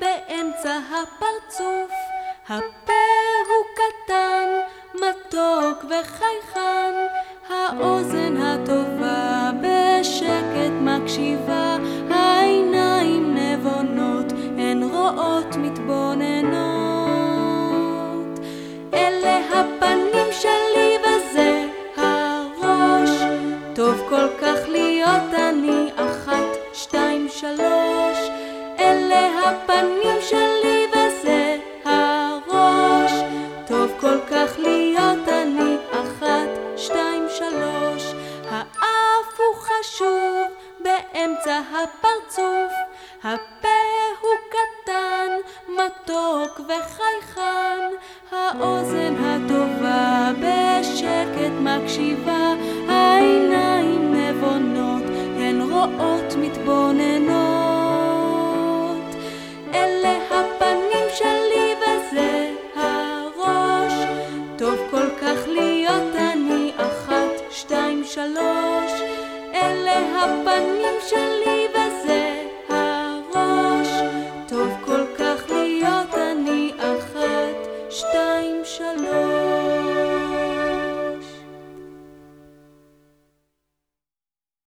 באמצע הפרצוף, הפה הוא קטן, מתוק וחייכן, האוזן הטובה בשקט מקשיבה, העיניים נבונות, הן רואות מתבונן הפרצוף, הפה הוא קטן, מתוק וחייכן, האוזן הטובה בשקט מקשיבה, העיניים נבונות, הן רואות מתבוננות. אלה הפנים שלי וזה הראש, טוב כל כך להיות אני, אחת, שתיים, שלוש. אלה הפנים שלי